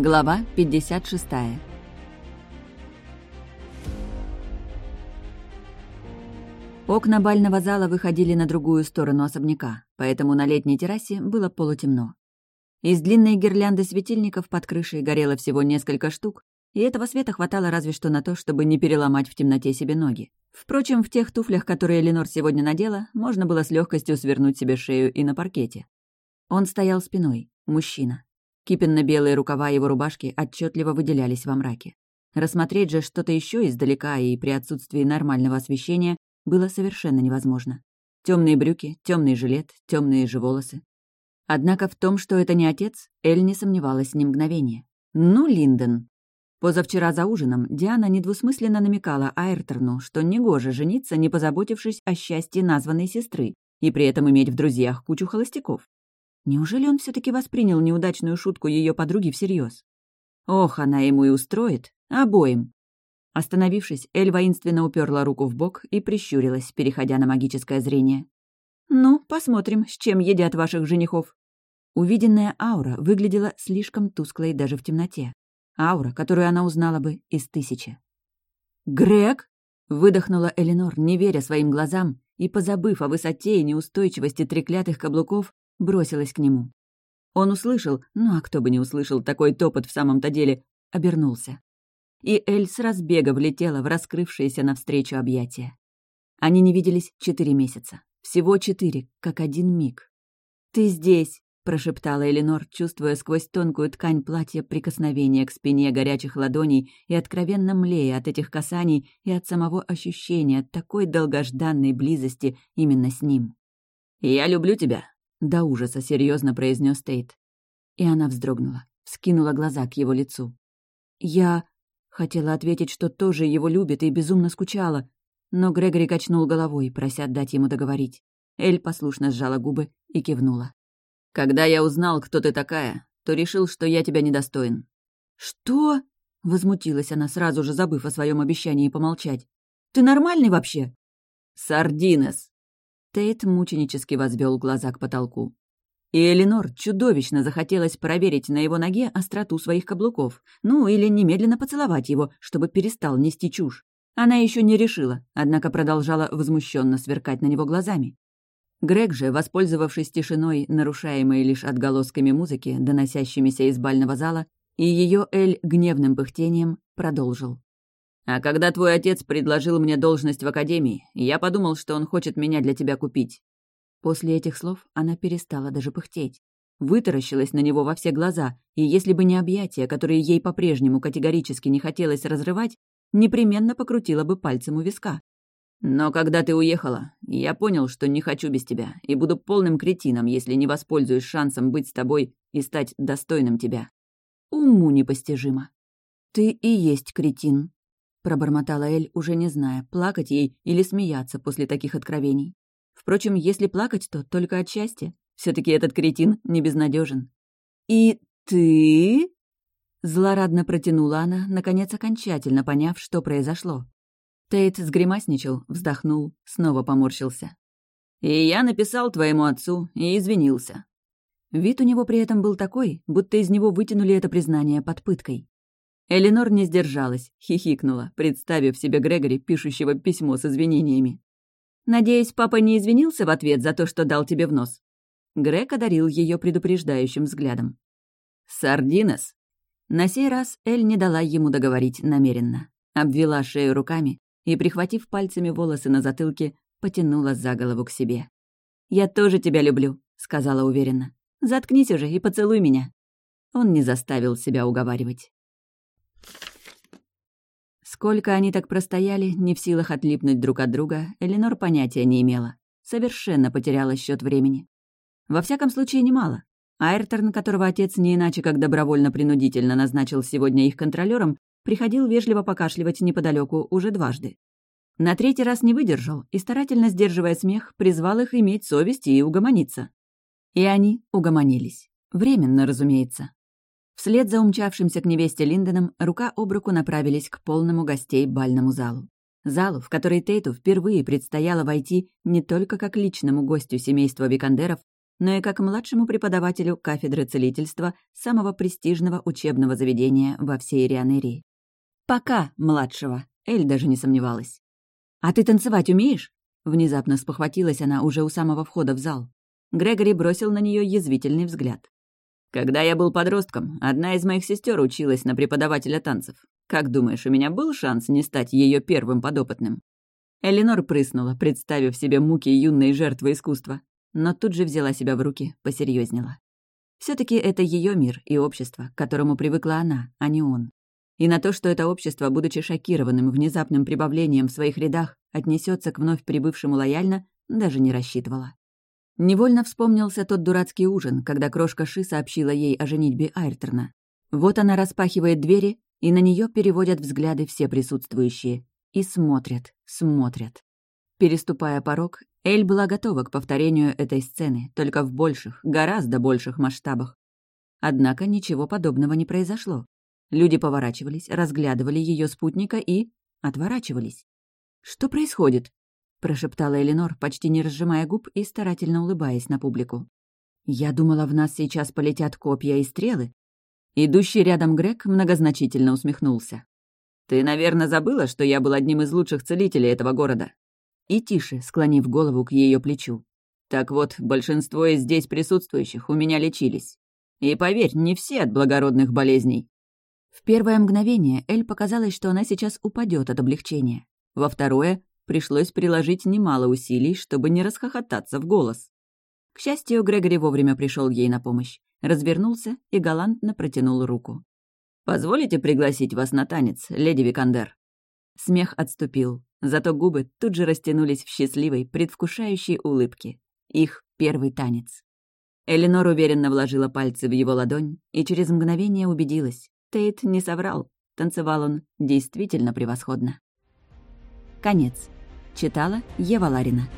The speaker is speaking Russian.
Глава 56 Окна бального зала выходили на другую сторону особняка, поэтому на летней террасе было полутемно. Из длинной гирлянды светильников под крышей горело всего несколько штук, и этого света хватало разве что на то, чтобы не переломать в темноте себе ноги. Впрочем, в тех туфлях, которые Ленор сегодня надела, можно было с легкостью свернуть себе шею и на паркете. Он стоял спиной, мужчина. Кипенно-белые рукава его рубашки отчетливо выделялись во мраке. Рассмотреть же что-то еще издалека и при отсутствии нормального освещения было совершенно невозможно. Темные брюки, темный жилет, темные же волосы. Однако в том, что это не отец, Эль не сомневалась ни мгновения. Ну, Линдон. Позавчера за ужином Диана недвусмысленно намекала Айрторну, что негоже жениться, не позаботившись о счастье названной сестры, и при этом иметь в друзьях кучу холостяков. Неужели он все таки воспринял неудачную шутку ее подруги всерьез? Ох, она ему и устроит. Обоим. Остановившись, Эль воинственно уперла руку в бок и прищурилась, переходя на магическое зрение. «Ну, посмотрим, с чем едят ваших женихов». Увиденная аура выглядела слишком тусклой даже в темноте. Аура, которую она узнала бы из тысячи. «Грег!» — выдохнула Эленор, не веря своим глазам, и, позабыв о высоте и неустойчивости треклятых каблуков, бросилась к нему. Он услышал, ну а кто бы не услышал такой топот в самом-то деле, обернулся. И Эль с разбега влетела в раскрывшееся навстречу объятия. Они не виделись четыре месяца. Всего четыре, как один миг. «Ты здесь!» — прошептала Эленор, чувствуя сквозь тонкую ткань платья прикосновение к спине горячих ладоней и откровенно млея от этих касаний и от самого ощущения такой долгожданной близости именно с ним. «Я люблю тебя», до ужаса серьезно произнес Тейт. И она вздрогнула, скинула глаза к его лицу. «Я...» Хотела ответить, что тоже его любит и безумно скучала, но Грегори качнул головой, прося дать ему договорить. Эль послушно сжала губы и кивнула. «Когда я узнал, кто ты такая, то решил, что я тебя недостоин». «Что?» — возмутилась она, сразу же забыв о своем обещании помолчать. «Ты нормальный вообще?» «Сардинес!» Тейт мученически возвел глаза к потолку. И Эленор чудовищно захотелось проверить на его ноге остроту своих каблуков, ну или немедленно поцеловать его, чтобы перестал нести чушь. Она еще не решила, однако продолжала возмущенно сверкать на него глазами. Грег же, воспользовавшись тишиной, нарушаемой лишь отголосками музыки, доносящимися из бального зала, и ее Эль гневным пыхтением продолжил. А когда твой отец предложил мне должность в академии, я подумал, что он хочет меня для тебя купить». После этих слов она перестала даже пыхтеть. Вытаращилась на него во все глаза, и если бы не объятия, которые ей по-прежнему категорически не хотелось разрывать, непременно покрутила бы пальцем у виска. «Но когда ты уехала, я понял, что не хочу без тебя, и буду полным кретином, если не воспользуюсь шансом быть с тобой и стать достойным тебя». Уму непостижимо. «Ты и есть кретин», пробормотала Эль, уже не зная, плакать ей или смеяться после таких откровений. Впрочем, если плакать, то только от счастья. все таки этот кретин не безнадежен. «И ты?» Злорадно протянула она, наконец окончательно поняв, что произошло. Тейт сгримасничал, вздохнул, снова поморщился. «И я написал твоему отцу и извинился». Вид у него при этом был такой, будто из него вытянули это признание под пыткой. Эленор не сдержалась, хихикнула, представив себе Грегори, пишущего письмо с извинениями. «Надеюсь, папа не извинился в ответ за то, что дал тебе в нос?» Грег одарил ее предупреждающим взглядом. «Сардинес!» На сей раз Эль не дала ему договорить намеренно. Обвела шею руками и, прихватив пальцами волосы на затылке, потянула за голову к себе. «Я тоже тебя люблю», — сказала уверенно. «Заткнись уже и поцелуй меня». Он не заставил себя уговаривать. Сколько они так простояли, не в силах отлипнуть друг от друга, Эленор понятия не имела. Совершенно потеряла счет времени. Во всяком случае, немало. Айрторн, которого отец не иначе как добровольно-принудительно назначил сегодня их контролером, приходил вежливо покашливать неподалеку уже дважды. На третий раз не выдержал и, старательно сдерживая смех, призвал их иметь совесть и угомониться. И они угомонились. Временно, разумеется. Вслед за умчавшимся к невесте Линденом рука об руку направились к полному гостей бальному залу. Залу, в который Тейту впервые предстояло войти не только как личному гостю семейства Викандеров, но и как младшему преподавателю кафедры целительства самого престижного учебного заведения во всей Рианерии. Пока младшего, Эль даже не сомневалась. «А ты танцевать умеешь?» Внезапно спохватилась она уже у самого входа в зал. Грегори бросил на нее язвительный взгляд. «Когда я был подростком, одна из моих сестер училась на преподавателя танцев. Как думаешь, у меня был шанс не стать ее первым подопытным?» Эленор прыснула, представив себе муки юной жертвы искусства, но тут же взяла себя в руки, посерьезнела. все таки это ее мир и общество, к которому привыкла она, а не он. И на то, что это общество, будучи шокированным внезапным прибавлением в своих рядах, отнесется к вновь прибывшему лояльно, даже не рассчитывала. Невольно вспомнился тот дурацкий ужин, когда крошка Ши сообщила ей о женитьбе Айрторна. Вот она распахивает двери, и на нее переводят взгляды все присутствующие. И смотрят, смотрят. Переступая порог, Эль была готова к повторению этой сцены, только в больших, гораздо больших масштабах. Однако ничего подобного не произошло. Люди поворачивались, разглядывали ее спутника и... отворачивались. «Что происходит?» — прошептала Эленор, почти не разжимая губ и старательно улыбаясь на публику. «Я думала, в нас сейчас полетят копья и стрелы». Идущий рядом Грег многозначительно усмехнулся. «Ты, наверное, забыла, что я был одним из лучших целителей этого города?» И тише, склонив голову к ее плечу. «Так вот, большинство из здесь присутствующих у меня лечились. И поверь, не все от благородных болезней. В первое мгновение Эль показалось, что она сейчас упадет от облегчения. Во второе пришлось приложить немало усилий, чтобы не расхохотаться в голос. К счастью, Грегори вовремя пришел ей на помощь, развернулся и галантно протянул руку. «Позволите пригласить вас на танец, леди Викандер?» Смех отступил, зато губы тут же растянулись в счастливой, предвкушающей улыбке. Их первый танец. Эленор уверенно вложила пальцы в его ладонь и через мгновение убедилась. Тейт не соврал. Танцевал он действительно превосходно. Конец. Читала Ева Ларина.